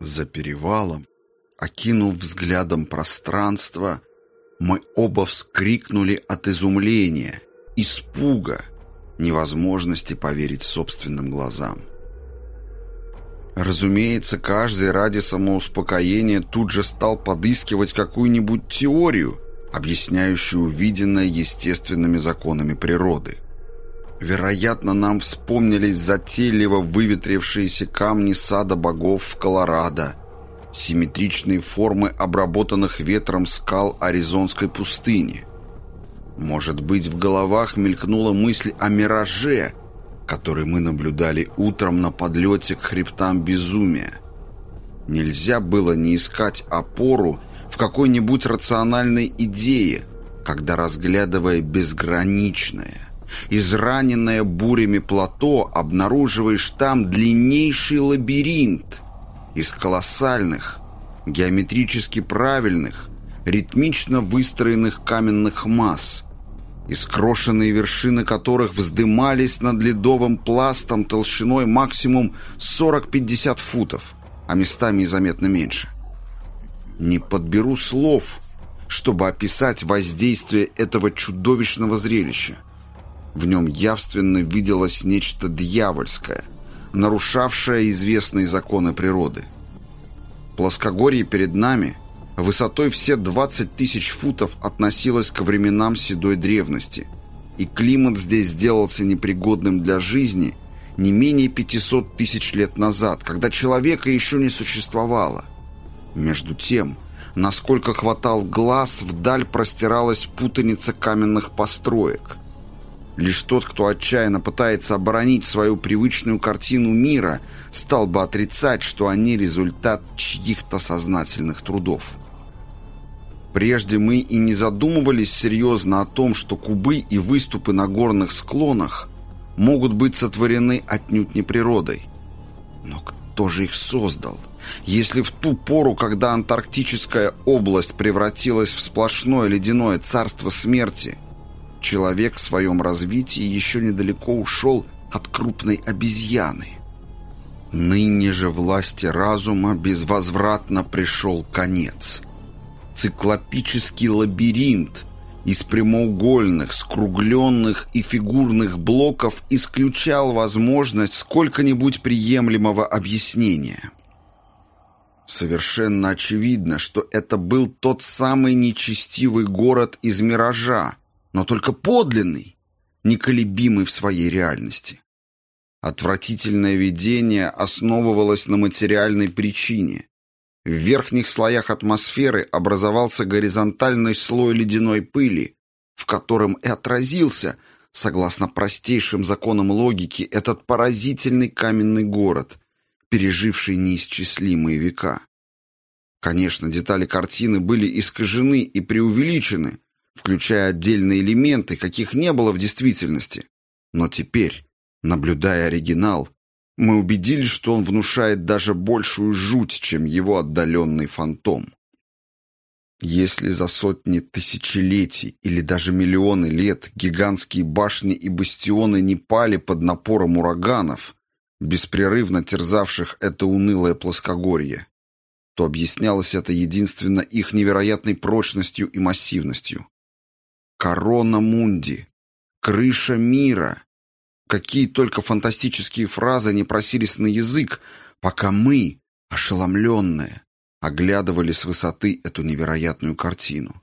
За перевалом, окинув взглядом пространство, мы оба вскрикнули от изумления, испуга, невозможности поверить собственным глазам. Разумеется, каждый ради самоуспокоения тут же стал подыскивать какую-нибудь теорию, объясняющую увиденное естественными законами природы. Вероятно, нам вспомнились затейливо выветрившиеся камни сада богов в Колорадо, симметричные формы обработанных ветром скал Аризонской пустыни. Может быть, в головах мелькнула мысль о мираже, который мы наблюдали утром на подлете к хребтам безумия. Нельзя было не искать опору в какой-нибудь рациональной идее, когда, разглядывая безграничное, израненное бурями плато, обнаруживаешь там длиннейший лабиринт из колоссальных, геометрически правильных, ритмично выстроенных каменных масс, искрошенные вершины которых вздымались над ледовым пластом толщиной максимум 40-50 футов, а местами и заметно меньше. Не подберу слов, чтобы описать воздействие этого чудовищного зрелища. В нем явственно виделось нечто дьявольское, нарушавшее известные законы природы. Плоскогорье перед нами, высотой все 20 тысяч футов, относилось к временам седой древности, и климат здесь сделался непригодным для жизни не менее 500 тысяч лет назад, когда человека еще не существовало. Между тем, насколько хватал глаз, вдаль простиралась путаница каменных построек. Лишь тот, кто отчаянно пытается оборонить свою привычную картину мира, стал бы отрицать, что они результат чьих-то сознательных трудов. Прежде мы и не задумывались серьезно о том, что кубы и выступы на горных склонах могут быть сотворены отнюдь не природой. Но кто же их создал? Если в ту пору, когда антарктическая область превратилась в сплошное ледяное царство смерти, человек в своем развитии еще недалеко ушел от крупной обезьяны. Ныне же власти разума безвозвратно пришел конец. Циклопический лабиринт из прямоугольных, скругленных и фигурных блоков исключал возможность сколько-нибудь приемлемого объяснения. Совершенно очевидно, что это был тот самый нечестивый город из «Миража», но только подлинный, неколебимый в своей реальности. Отвратительное видение основывалось на материальной причине. В верхних слоях атмосферы образовался горизонтальный слой ледяной пыли, в котором и отразился, согласно простейшим законам логики, этот поразительный каменный город, переживший неисчислимые века. Конечно, детали картины были искажены и преувеличены, включая отдельные элементы, каких не было в действительности. Но теперь, наблюдая оригинал, мы убедились, что он внушает даже большую жуть, чем его отдаленный фантом. Если за сотни тысячелетий или даже миллионы лет гигантские башни и бастионы не пали под напором ураганов, беспрерывно терзавших это унылое плоскогорье, то объяснялось это единственно их невероятной прочностью и массивностью. Корона Мунди, крыша мира. Какие только фантастические фразы не просились на язык, пока мы, ошеломленные, оглядывали с высоты эту невероятную картину.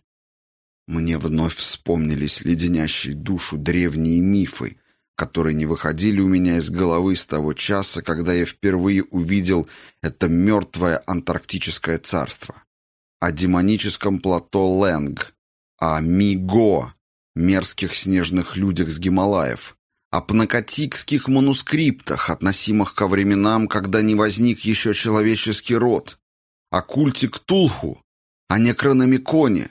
Мне вновь вспомнились леденящие душу древние мифы, которые не выходили у меня из головы с того часа, когда я впервые увидел это мертвое антарктическое царство. О демоническом плато Лэнг, о Миго, мерзких снежных людях с Гималаев, о пнакотикских манускриптах, относимых ко временам, когда не возник еще человеческий род, о культе Ктулху, о Некрономиконе,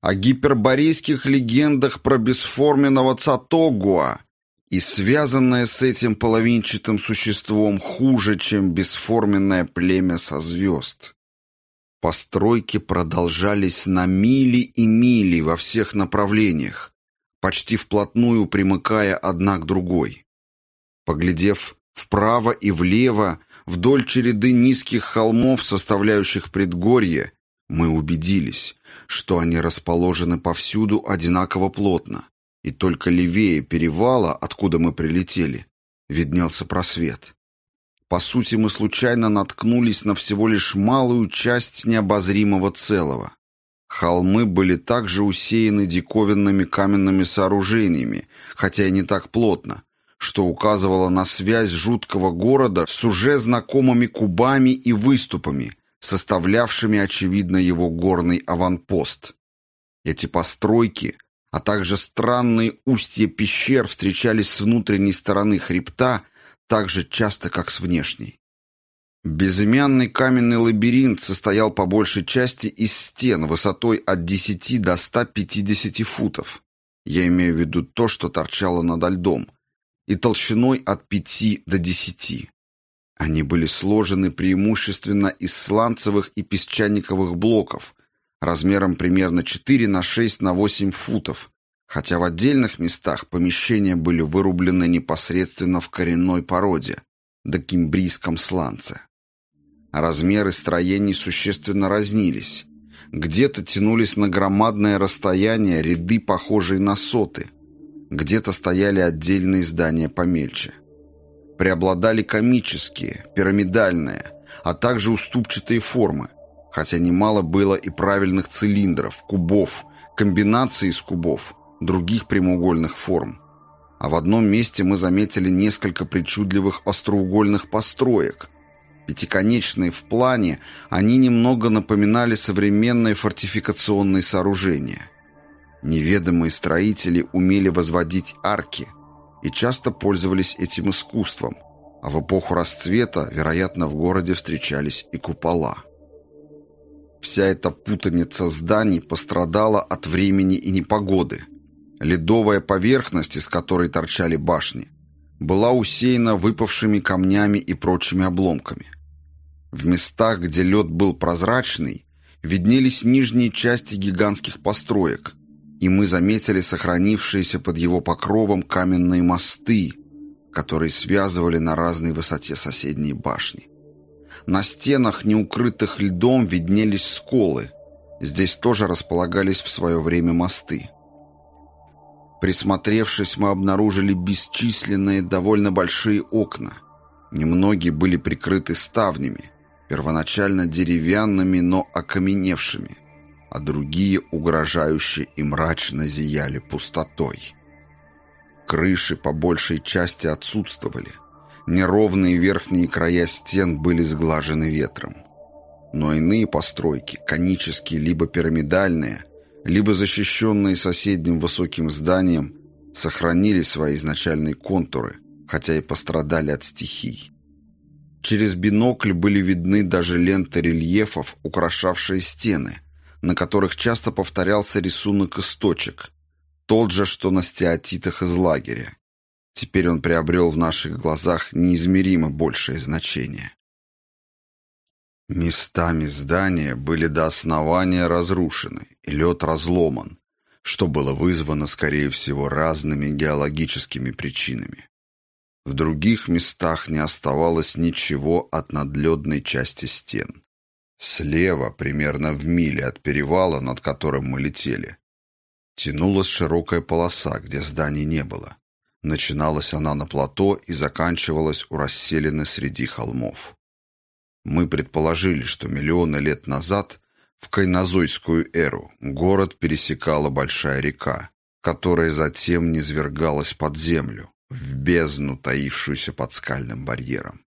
о гиперборейских легендах про бесформенного Цатогуа, и связанное с этим половинчатым существом хуже, чем бесформенное племя со звезд. Постройки продолжались на мили и мили во всех направлениях, почти вплотную примыкая одна к другой. Поглядев вправо и влево, вдоль череды низких холмов, составляющих предгорье, мы убедились, что они расположены повсюду одинаково плотно, и только левее перевала, откуда мы прилетели, виднелся просвет. По сути, мы случайно наткнулись на всего лишь малую часть необозримого целого. Холмы были также усеяны диковинными каменными сооружениями, хотя и не так плотно, что указывало на связь жуткого города с уже знакомыми кубами и выступами, составлявшими, очевидно, его горный аванпост. Эти постройки, а также странные устья пещер встречались с внутренней стороны хребта так же часто, как с внешней. Безымянный каменный лабиринт состоял по большей части из стен высотой от 10 до 150 футов. Я имею в виду то, что торчало над льдом, и толщиной от 5 до 10. Они были сложены преимущественно из сланцевых и песчаниковых блоков, размером примерно 4 на 6 на 8 футов, хотя в отдельных местах помещения были вырублены непосредственно в коренной породе, до кимбрийском сланце. Размеры строений существенно разнились. Где-то тянулись на громадное расстояние ряды, похожие на соты, где-то стояли отдельные здания помельче преобладали комические, пирамидальные, а также уступчатые формы, хотя немало было и правильных цилиндров, кубов, комбинаций из кубов, других прямоугольных форм. А в одном месте мы заметили несколько причудливых остроугольных построек. Пятиконечные в плане, они немного напоминали современные фортификационные сооружения. Неведомые строители умели возводить арки – и часто пользовались этим искусством, а в эпоху расцвета, вероятно, в городе встречались и купола. Вся эта путаница зданий пострадала от времени и непогоды. Ледовая поверхность, из которой торчали башни, была усеяна выпавшими камнями и прочими обломками. В местах, где лед был прозрачный, виднелись нижние части гигантских построек, и мы заметили сохранившиеся под его покровом каменные мосты, которые связывали на разной высоте соседние башни. На стенах, не укрытых льдом, виднелись сколы. Здесь тоже располагались в свое время мосты. Присмотревшись, мы обнаружили бесчисленные довольно большие окна. Немногие были прикрыты ставнями, первоначально деревянными, но окаменевшими а другие угрожающе и мрачно зияли пустотой. Крыши по большей части отсутствовали. Неровные верхние края стен были сглажены ветром. Но иные постройки, конические либо пирамидальные, либо защищенные соседним высоким зданием, сохранили свои изначальные контуры, хотя и пострадали от стихий. Через бинокль были видны даже ленты рельефов, украшавшие стены – на которых часто повторялся рисунок из точек, тот же, что на стеатитах из лагеря. Теперь он приобрел в наших глазах неизмеримо большее значение. Местами здания были до основания разрушены, и лед разломан, что было вызвано, скорее всего, разными геологическими причинами. В других местах не оставалось ничего от надледной части стен. Слева, примерно в миле от перевала, над которым мы летели, тянулась широкая полоса, где зданий не было. Начиналась она на плато и заканчивалась у расселены среди холмов. Мы предположили, что миллионы лет назад, в кайнозойскую эру, город пересекала большая река, которая затем низвергалась под землю, в бездну, таившуюся под скальным барьером.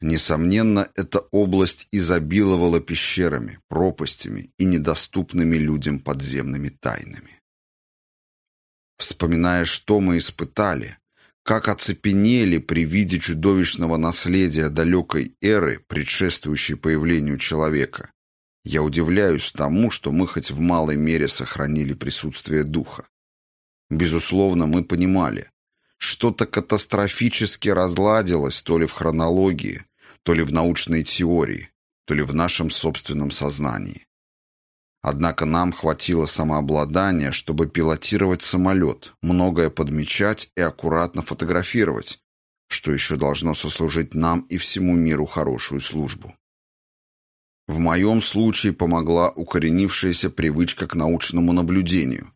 Несомненно, эта область изобиловала пещерами, пропастями и недоступными людям подземными тайнами. Вспоминая, что мы испытали, как оцепенели при виде чудовищного наследия далекой эры, предшествующей появлению человека, я удивляюсь тому, что мы хоть в малой мере сохранили присутствие духа. Безусловно, мы понимали, что-то катастрофически разладилось то ли в хронологии, то ли в научной теории, то ли в нашем собственном сознании. Однако нам хватило самообладания, чтобы пилотировать самолет, многое подмечать и аккуратно фотографировать, что еще должно сослужить нам и всему миру хорошую службу. В моем случае помогла укоренившаяся привычка к научному наблюдению.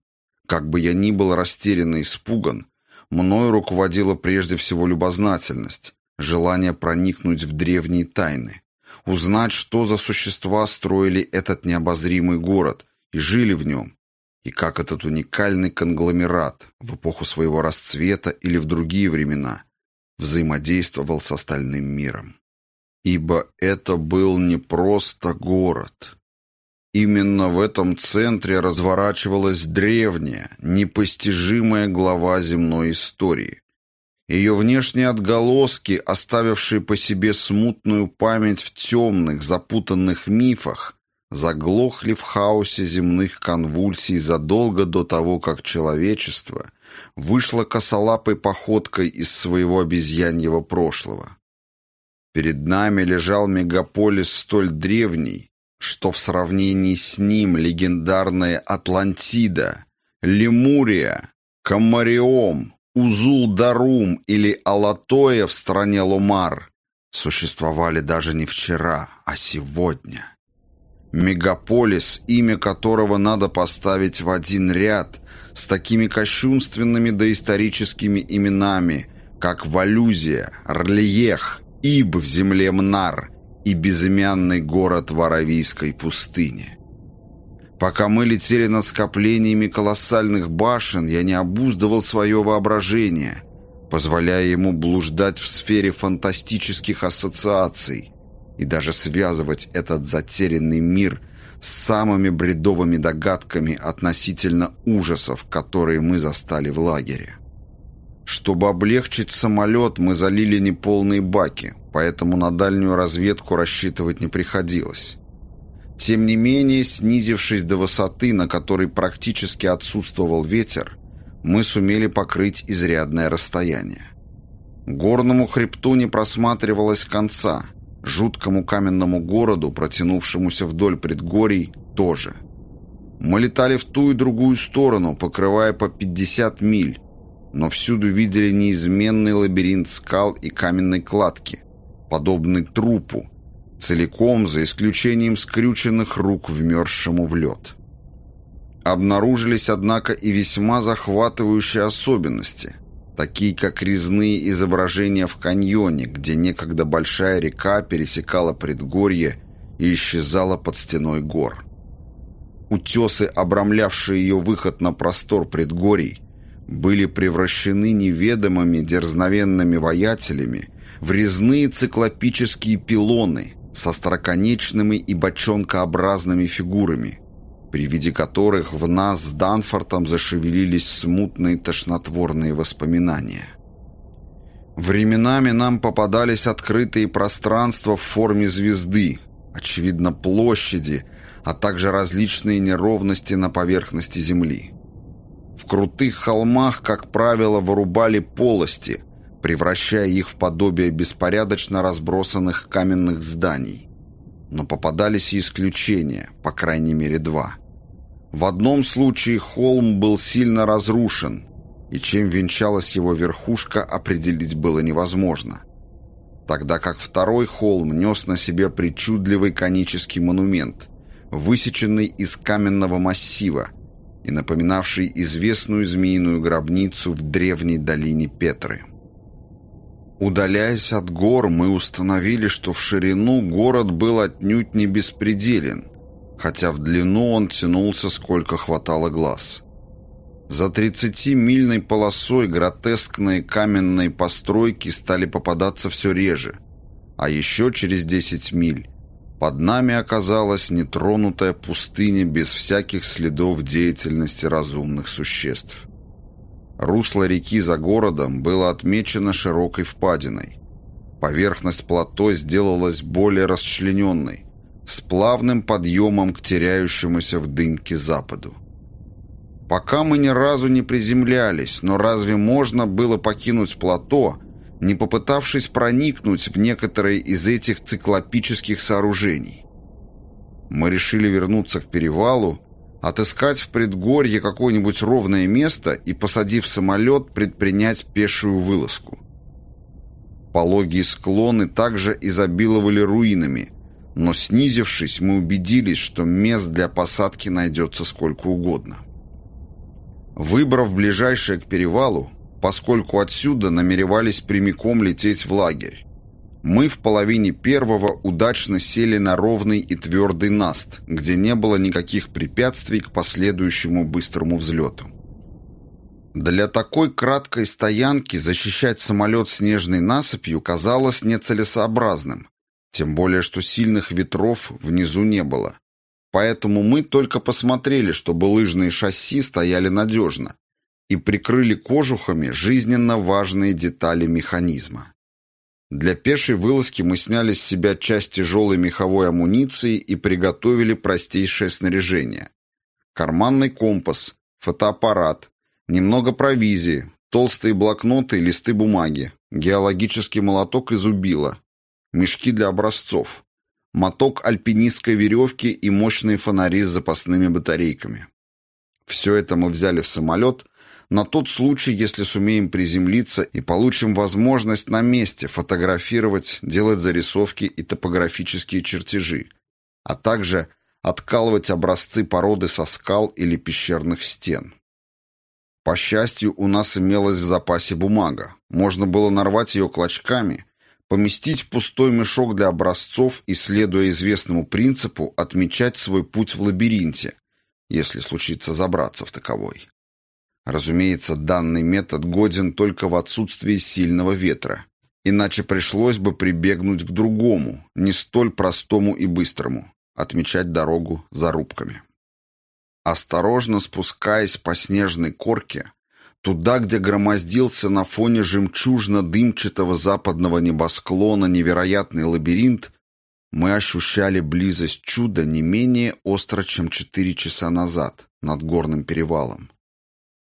Как бы я ни был растерян и испуган, мною руководила прежде всего любознательность, желание проникнуть в древние тайны, узнать, что за существа строили этот необозримый город и жили в нем, и как этот уникальный конгломерат в эпоху своего расцвета или в другие времена взаимодействовал с остальным миром. Ибо это был не просто город. Именно в этом центре разворачивалась древняя, непостижимая глава земной истории. Ее внешние отголоски, оставившие по себе смутную память в темных, запутанных мифах, заглохли в хаосе земных конвульсий задолго до того, как человечество вышло косолапой походкой из своего обезьяньего прошлого. Перед нами лежал мегаполис столь древний, что в сравнении с ним легендарная Атлантида, Лемурия, Камариом, Узул-Дарум или Алатоя в стране Лумар существовали даже не вчера, а сегодня. Мегаполис, имя которого надо поставить в один ряд с такими кощунственными доисторическими именами, как Валюзия, Рлиех, Иб в земле Мнар и безымянный город в Аравийской пустыне. Пока мы летели над скоплениями колоссальных башен, я не обуздывал свое воображение, позволяя ему блуждать в сфере фантастических ассоциаций, и даже связывать этот затерянный мир с самыми бредовыми догадками относительно ужасов, которые мы застали в лагере. Чтобы облегчить самолет, мы залили неполные баки, поэтому на дальнюю разведку рассчитывать не приходилось. Тем не менее, снизившись до высоты, на которой практически отсутствовал ветер, мы сумели покрыть изрядное расстояние. Горному хребту не просматривалось конца – Жуткому каменному городу, протянувшемуся вдоль предгорий, тоже. Мы летали в ту и другую сторону, покрывая по 50 миль, но всюду видели неизменный лабиринт скал и каменной кладки, подобный трупу, целиком за исключением скрюченных рук вмерзшему в лед. Обнаружились, однако, и весьма захватывающие особенности – такие как резные изображения в каньоне, где некогда большая река пересекала предгорье и исчезала под стеной гор. Утесы, обрамлявшие ее выход на простор предгорий, были превращены неведомыми дерзновенными воятелями в резные циклопические пилоны со строконечными и бочонкообразными фигурами – при виде которых в нас с Данфортом зашевелились смутные тошнотворные воспоминания. Временами нам попадались открытые пространства в форме звезды, очевидно, площади, а также различные неровности на поверхности Земли. В крутых холмах, как правило, вырубали полости, превращая их в подобие беспорядочно разбросанных каменных зданий. Но попадались и исключения, по крайней мере два – в одном случае холм был сильно разрушен, и чем венчалась его верхушка, определить было невозможно. Тогда как второй холм нес на себе причудливый конический монумент, высеченный из каменного массива и напоминавший известную змеиную гробницу в древней долине Петры. Удаляясь от гор, мы установили, что в ширину город был отнюдь не беспределен – хотя в длину он тянулся сколько хватало глаз. За 30-мильной полосой гротескные каменные постройки стали попадаться все реже, а еще через 10 миль под нами оказалась нетронутая пустыня без всяких следов деятельности разумных существ. Русло реки за городом было отмечено широкой впадиной. Поверхность плато сделалась более расчлененной, с плавным подъемом к теряющемуся в дымке западу. Пока мы ни разу не приземлялись, но разве можно было покинуть плато, не попытавшись проникнуть в некоторые из этих циклопических сооружений? Мы решили вернуться к перевалу, отыскать в предгорье какое-нибудь ровное место и, посадив самолет, предпринять пешую вылазку. Пологие склоны также изобиловали руинами, но снизившись, мы убедились, что мест для посадки найдется сколько угодно. Выбрав ближайшее к перевалу, поскольку отсюда намеревались прямиком лететь в лагерь, мы в половине первого удачно сели на ровный и твердый наст, где не было никаких препятствий к последующему быстрому взлету. Для такой краткой стоянки защищать самолет снежной насыпью казалось нецелесообразным, тем более что сильных ветров внизу не было. Поэтому мы только посмотрели, чтобы лыжные шасси стояли надежно, и прикрыли кожухами жизненно важные детали механизма. Для пешей вылазки мы сняли с себя часть тяжелой меховой амуниции и приготовили простейшее снаряжение. Карманный компас, фотоаппарат, Немного провизии, толстые блокноты и листы бумаги, геологический молоток из убила, мешки для образцов, моток альпинистской веревки и мощные фонари с запасными батарейками. Все это мы взяли в самолет на тот случай, если сумеем приземлиться и получим возможность на месте фотографировать, делать зарисовки и топографические чертежи, а также откалывать образцы породы со скал или пещерных стен. По счастью, у нас имелась в запасе бумага. Можно было нарвать ее клочками, поместить в пустой мешок для образцов и, следуя известному принципу, отмечать свой путь в лабиринте, если случится забраться в таковой. Разумеется, данный метод годен только в отсутствии сильного ветра, иначе пришлось бы прибегнуть к другому, не столь простому и быстрому – отмечать дорогу зарубками. Осторожно спускаясь по снежной корке, туда, где громоздился на фоне жемчужно-дымчатого западного небосклона невероятный лабиринт, мы ощущали близость чуда не менее остро, чем четыре часа назад над горным перевалом.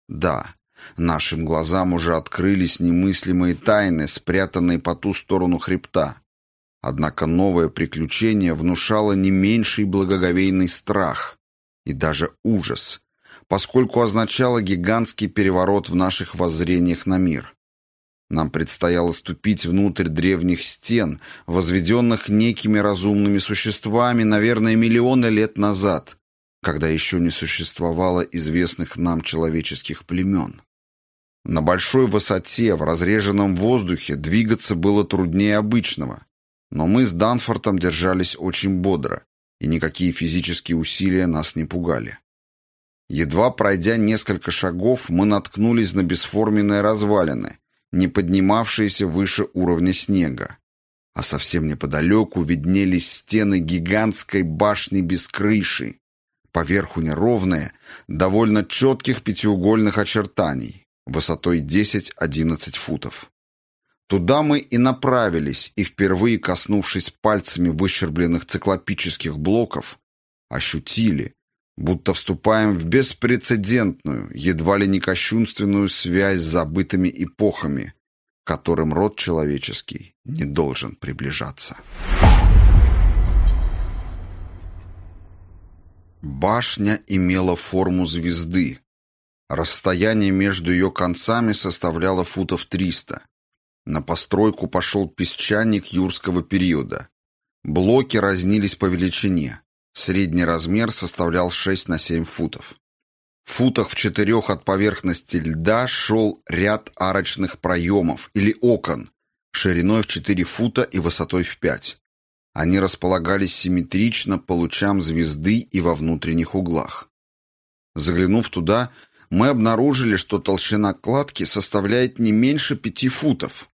Да, нашим глазам уже открылись немыслимые тайны, спрятанные по ту сторону хребта. Однако новое приключение внушало не меньший благоговейный страх, и даже ужас, поскольку означало гигантский переворот в наших воззрениях на мир. Нам предстояло ступить внутрь древних стен, возведенных некими разумными существами, наверное, миллионы лет назад, когда еще не существовало известных нам человеческих племен. На большой высоте, в разреженном воздухе, двигаться было труднее обычного, но мы с Данфортом держались очень бодро, и никакие физические усилия нас не пугали. Едва пройдя несколько шагов, мы наткнулись на бесформенные развалины, не поднимавшиеся выше уровня снега. А совсем неподалеку виднелись стены гигантской башни без крыши, поверху неровные, довольно четких пятиугольных очертаний, высотой 10-11 футов. Туда мы и направились, и впервые коснувшись пальцами выщербленных циклопических блоков, ощутили, будто вступаем в беспрецедентную, едва ли не кощунственную связь с забытыми эпохами, которым род человеческий не должен приближаться. Башня имела форму звезды. Расстояние между ее концами составляло футов триста. На постройку пошел песчаник юрского периода. Блоки разнились по величине. Средний размер составлял 6 на 7 футов. В футах в четырех от поверхности льда шел ряд арочных проемов или окон, шириной в 4 фута и высотой в 5. Они располагались симметрично по лучам звезды и во внутренних углах. Заглянув туда, мы обнаружили, что толщина кладки составляет не меньше пяти футов,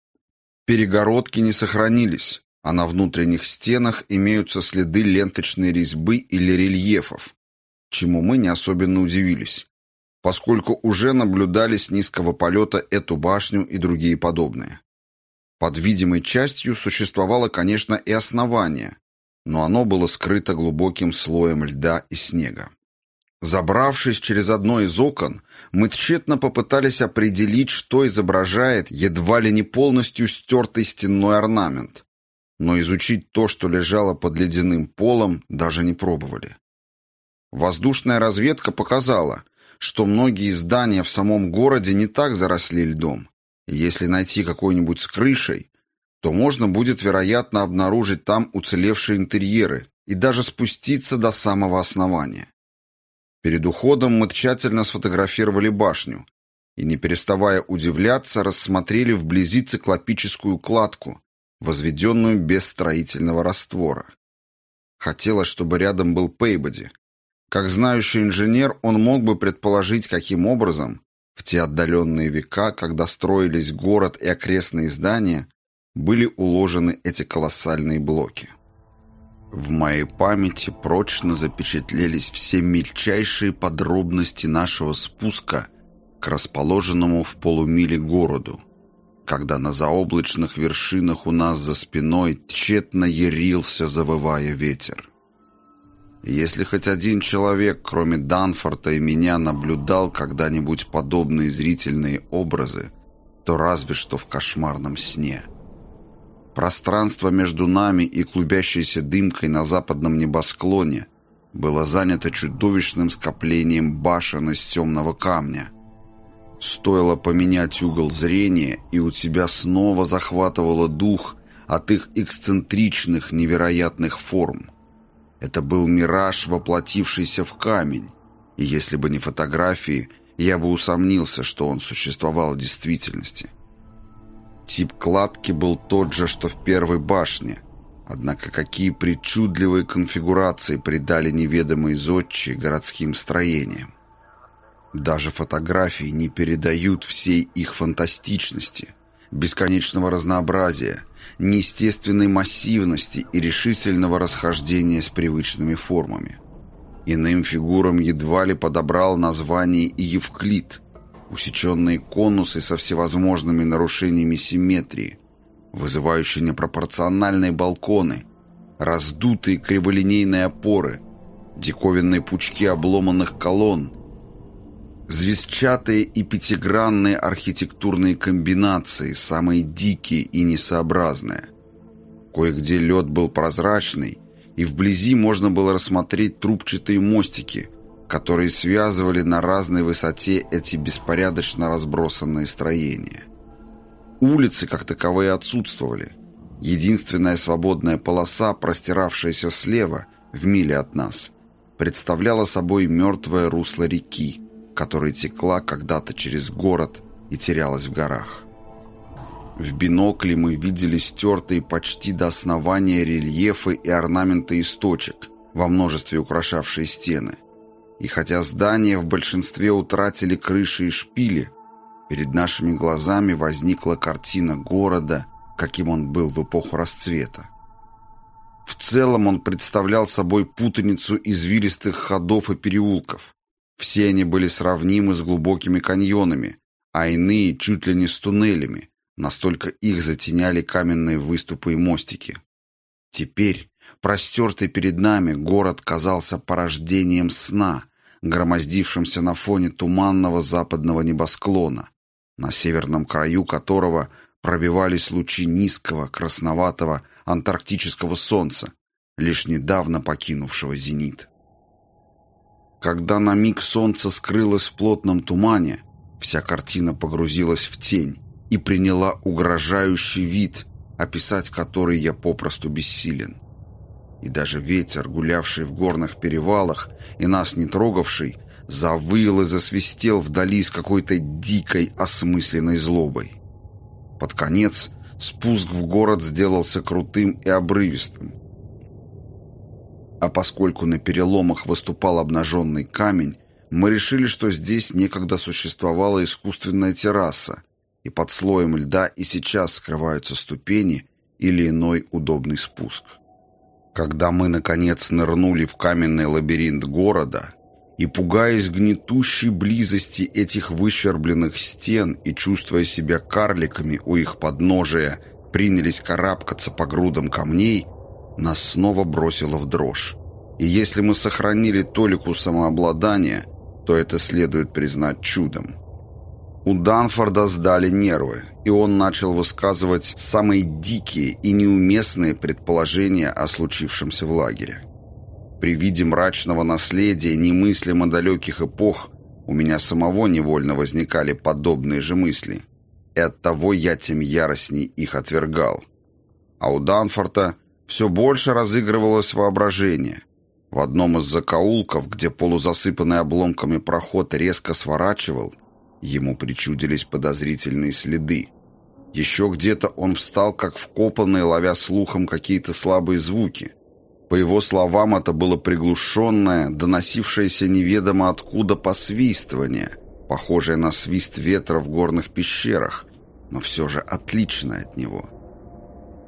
Перегородки не сохранились, а на внутренних стенах имеются следы ленточной резьбы или рельефов, чему мы не особенно удивились, поскольку уже наблюдали с низкого полета эту башню и другие подобные. Под видимой частью существовало, конечно, и основание, но оно было скрыто глубоким слоем льда и снега. Забравшись через одно из окон, мы тщетно попытались определить, что изображает едва ли не полностью стертый стенной орнамент. Но изучить то, что лежало под ледяным полом, даже не пробовали. Воздушная разведка показала, что многие здания в самом городе не так заросли льдом. Если найти какой-нибудь с крышей, то можно будет, вероятно, обнаружить там уцелевшие интерьеры и даже спуститься до самого основания. Перед уходом мы тщательно сфотографировали башню и, не переставая удивляться, рассмотрели вблизи циклопическую кладку, возведенную без строительного раствора. Хотелось, чтобы рядом был Пейбоди. Как знающий инженер, он мог бы предположить, каким образом в те отдаленные века, когда строились город и окрестные здания, были уложены эти колоссальные блоки. В моей памяти прочно запечатлелись все мельчайшие подробности нашего спуска к расположенному в полумиле городу, когда на заоблачных вершинах у нас за спиной тщетно ярился, завывая ветер. Если хоть один человек, кроме Данфорта и меня, наблюдал когда-нибудь подобные зрительные образы, то разве что в кошмарном сне. Пространство между нами и клубящейся дымкой на западном небосклоне было занято чудовищным скоплением башен из темного камня. Стоило поменять угол зрения, и у тебя снова захватывало дух от их эксцентричных невероятных форм – это был мираж, воплотившийся в камень, и если бы не фотографии, я бы усомнился, что он существовал в действительности. Тип кладки был тот же, что в первой башне, однако какие причудливые конфигурации придали неведомые зодчие городским строениям. Даже фотографии не передают всей их фантастичности – бесконечного разнообразия, неестественной массивности и решительного расхождения с привычными формами. Иным фигурам едва ли подобрал название Евклид, усеченные конусы со всевозможными нарушениями симметрии, вызывающие непропорциональные балконы, раздутые криволинейные опоры, диковинные пучки обломанных колонн, Звездчатые и пятигранные архитектурные комбинации, самые дикие и несообразные. Кое-где лед был прозрачный, и вблизи можно было рассмотреть трубчатые мостики, которые связывали на разной высоте эти беспорядочно разбросанные строения. Улицы, как таковые, отсутствовали. Единственная свободная полоса, простиравшаяся слева, в миле от нас, представляла собой мертвое русло реки, которая текла когда-то через город и терялась в горах. В бинокле мы видели стертые почти до основания рельефы и орнаменты из точек, во множестве украшавшие стены. И хотя здания в большинстве утратили крыши и шпили, перед нашими глазами возникла картина города, каким он был в эпоху расцвета. В целом он представлял собой путаницу извилистых ходов и переулков, все они были сравнимы с глубокими каньонами, а иные чуть ли не с туннелями, настолько их затеняли каменные выступы и мостики. Теперь, простертый перед нами, город казался порождением сна, громоздившимся на фоне туманного западного небосклона, на северном краю которого пробивались лучи низкого, красноватого антарктического солнца, лишь недавно покинувшего зенит. Когда на миг солнце скрылось в плотном тумане, вся картина погрузилась в тень и приняла угрожающий вид, описать который я попросту бессилен. И даже ветер, гулявший в горных перевалах и нас не трогавший, завыл и засвистел вдали с какой-то дикой осмысленной злобой. Под конец спуск в город сделался крутым и обрывистым. А поскольку на переломах выступал обнаженный камень, мы решили, что здесь некогда существовала искусственная терраса, и под слоем льда и сейчас скрываются ступени или иной удобный спуск. Когда мы, наконец, нырнули в каменный лабиринт города и, пугаясь гнетущей близости этих выщербленных стен и чувствуя себя карликами у их подножия, принялись карабкаться по грудам камней, нас снова бросило в дрожь. И если мы сохранили толику самообладания, то это следует признать чудом. У Данфорда сдали нервы, и он начал высказывать самые дикие и неуместные предположения о случившемся в лагере. При виде мрачного наследия немыслимо далеких эпох у меня самого невольно возникали подобные же мысли, и оттого я тем яростней их отвергал – а у Данфорта все больше разыгрывалось воображение. В одном из закоулков, где полузасыпанный обломками проход резко сворачивал, ему причудились подозрительные следы. Еще где-то он встал, как вкопанный, ловя слухом какие-то слабые звуки. По его словам, это было приглушенное, доносившееся неведомо откуда посвистывание, похожее на свист ветра в горных пещерах, но все же отличное от него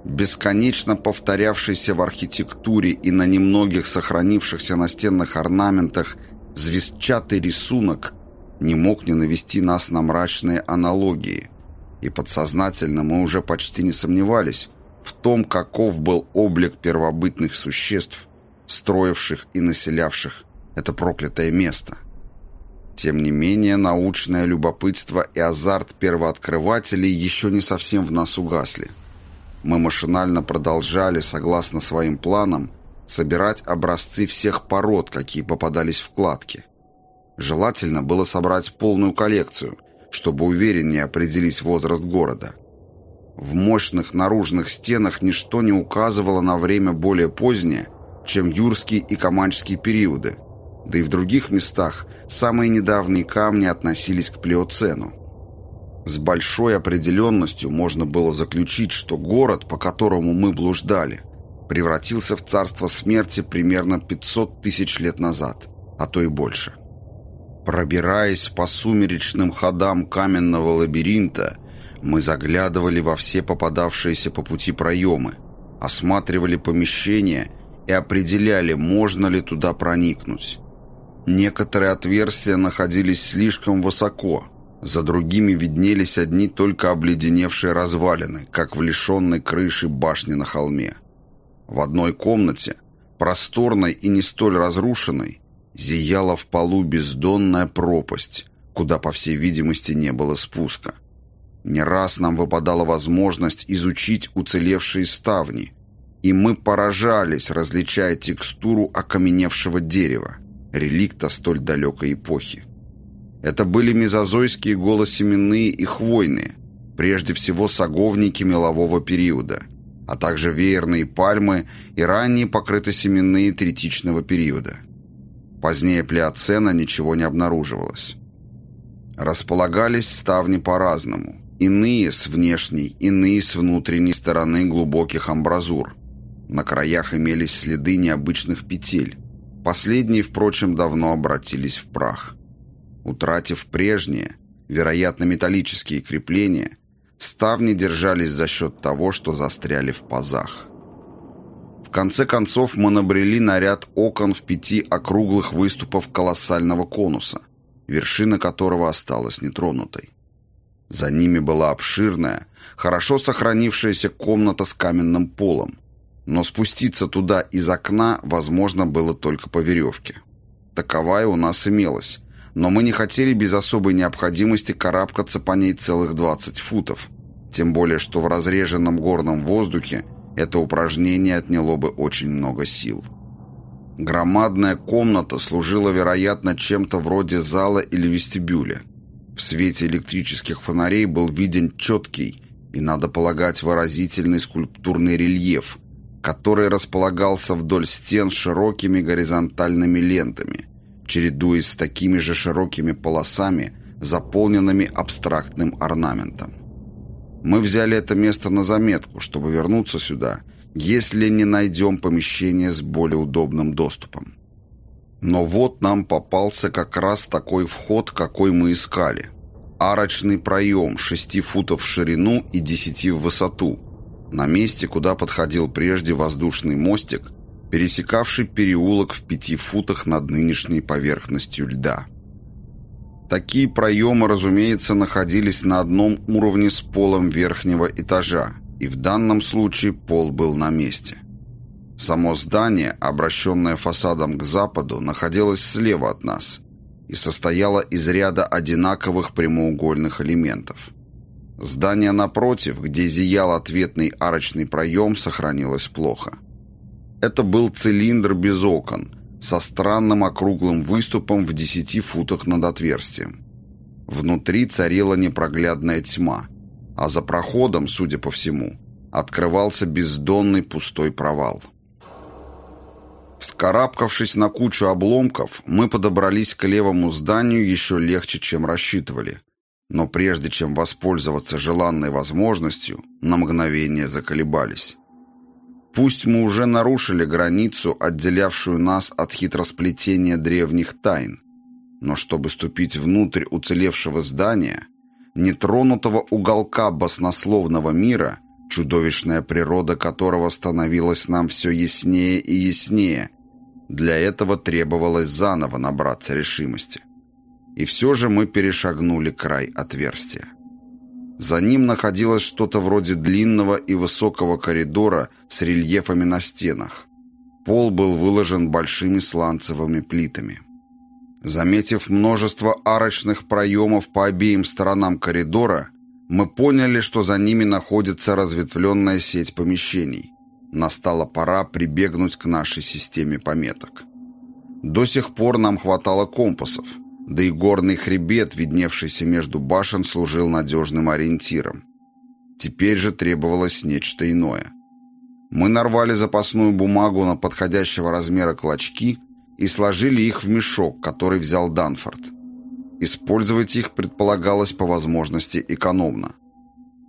бесконечно повторявшийся в архитектуре и на немногих сохранившихся настенных орнаментах звездчатый рисунок не мог не навести нас на мрачные аналогии. И подсознательно мы уже почти не сомневались в том, каков был облик первобытных существ, строивших и населявших это проклятое место. Тем не менее, научное любопытство и азарт первооткрывателей еще не совсем в нас угасли. Мы машинально продолжали, согласно своим планам, собирать образцы всех пород, какие попадались в кладки. Желательно было собрать полную коллекцию, чтобы увереннее определить возраст города. В мощных наружных стенах ничто не указывало на время более позднее, чем юрский и каманчский периоды, да и в других местах самые недавние камни относились к плеоцену. С большой определенностью можно было заключить, что город, по которому мы блуждали, превратился в царство смерти примерно 500 тысяч лет назад, а то и больше. Пробираясь по сумеречным ходам каменного лабиринта, мы заглядывали во все попадавшиеся по пути проемы, осматривали помещения и определяли, можно ли туда проникнуть. Некоторые отверстия находились слишком высоко – за другими виднелись одни только обледеневшие развалины, как в лишенной крыши башни на холме. В одной комнате, просторной и не столь разрушенной, зияла в полу бездонная пропасть, куда, по всей видимости, не было спуска. Не раз нам выпадала возможность изучить уцелевшие ставни, и мы поражались, различая текстуру окаменевшего дерева, реликта столь далекой эпохи. Это были мезозойские голосеменные и хвойные, прежде всего саговники мелового периода, а также веерные пальмы и ранние покрытосеменные третичного периода. Позднее плеоцена ничего не обнаруживалось. Располагались ставни по-разному. Иные с внешней, иные с внутренней стороны глубоких амбразур. На краях имелись следы необычных петель. Последние, впрочем, давно обратились в прах. Утратив прежние, вероятно, металлические крепления, ставни держались за счет того, что застряли в пазах. В конце концов мы набрели на ряд окон в пяти округлых выступов колоссального конуса, вершина которого осталась нетронутой. За ними была обширная, хорошо сохранившаяся комната с каменным полом, но спуститься туда из окна возможно было только по веревке. Таковая у нас имелась, но мы не хотели без особой необходимости карабкаться по ней целых 20 футов, тем более что в разреженном горном воздухе это упражнение отняло бы очень много сил. Громадная комната служила, вероятно, чем-то вроде зала или вестибюля. В свете электрических фонарей был виден четкий и, надо полагать, выразительный скульптурный рельеф, который располагался вдоль стен широкими горизонтальными лентами – чередуясь с такими же широкими полосами, заполненными абстрактным орнаментом. Мы взяли это место на заметку, чтобы вернуться сюда, если не найдем помещение с более удобным доступом. Но вот нам попался как раз такой вход, какой мы искали. Арочный проем 6 футов в ширину и 10 в высоту, на месте, куда подходил прежде воздушный мостик, пересекавший переулок в пяти футах над нынешней поверхностью льда. Такие проемы, разумеется, находились на одном уровне с полом верхнего этажа, и в данном случае пол был на месте. Само здание, обращенное фасадом к западу, находилось слева от нас и состояло из ряда одинаковых прямоугольных элементов. Здание напротив, где зиял ответный арочный проем, сохранилось плохо – это был цилиндр без окон, со странным округлым выступом в десяти футах над отверстием. Внутри царила непроглядная тьма, а за проходом, судя по всему, открывался бездонный пустой провал. Вскарабкавшись на кучу обломков, мы подобрались к левому зданию еще легче, чем рассчитывали. Но прежде чем воспользоваться желанной возможностью, на мгновение заколебались. Пусть мы уже нарушили границу, отделявшую нас от хитросплетения древних тайн, но чтобы ступить внутрь уцелевшего здания, нетронутого уголка баснословного мира, чудовищная природа которого становилась нам все яснее и яснее, для этого требовалось заново набраться решимости. И все же мы перешагнули край отверстия. За ним находилось что-то вроде длинного и высокого коридора с рельефами на стенах. Пол был выложен большими сланцевыми плитами. Заметив множество арочных проемов по обеим сторонам коридора, мы поняли, что за ними находится разветвленная сеть помещений. Настала пора прибегнуть к нашей системе пометок. До сих пор нам хватало компасов – да и горный хребет, видневшийся между башен, служил надежным ориентиром. Теперь же требовалось нечто иное. Мы нарвали запасную бумагу на подходящего размера клочки и сложили их в мешок, который взял Данфорд. Использовать их предполагалось по возможности экономно.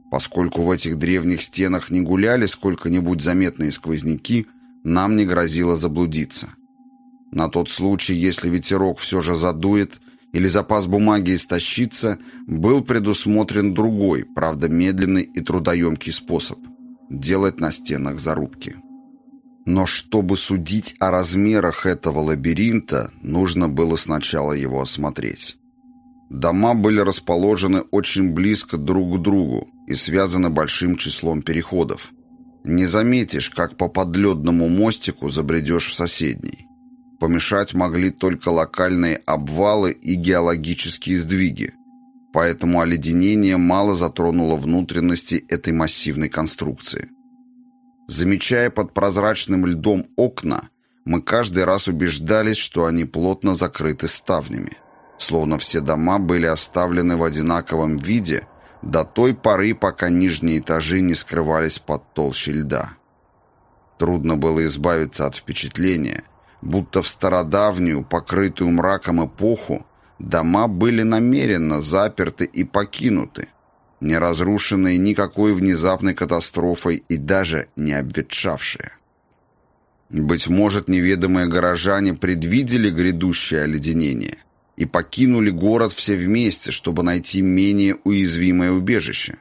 Поскольку в этих древних стенах не гуляли сколько-нибудь заметные сквозняки, нам не грозило заблудиться. На тот случай, если ветерок все же задует или запас бумаги истощится, был предусмотрен другой, правда медленный и трудоемкий способ – делать на стенах зарубки. Но чтобы судить о размерах этого лабиринта, нужно было сначала его осмотреть. Дома были расположены очень близко друг к другу и связаны большим числом переходов. Не заметишь, как по подледному мостику забредешь в соседний. Помешать могли только локальные обвалы и геологические сдвиги, поэтому оледенение мало затронуло внутренности этой массивной конструкции. Замечая под прозрачным льдом окна, мы каждый раз убеждались, что они плотно закрыты ставнями, словно все дома были оставлены в одинаковом виде до той поры, пока нижние этажи не скрывались под толщей льда. Трудно было избавиться от впечатления – будто в стародавнюю, покрытую мраком эпоху, дома были намеренно заперты и покинуты, не разрушенные никакой внезапной катастрофой и даже не обветшавшие. Быть может, неведомые горожане предвидели грядущее оледенение и покинули город все вместе, чтобы найти менее уязвимое убежище.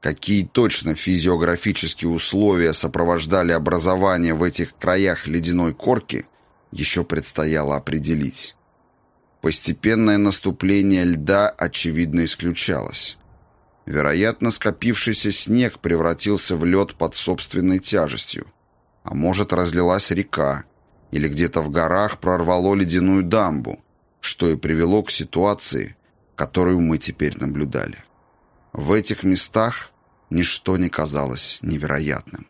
Какие точно физиографические условия сопровождали образование в этих краях ледяной корки, еще предстояло определить. Постепенное наступление льда, очевидно, исключалось. Вероятно, скопившийся снег превратился в лед под собственной тяжестью. А может, разлилась река, или где-то в горах прорвало ледяную дамбу, что и привело к ситуации, которую мы теперь наблюдали. В этих местах ничто не казалось невероятным.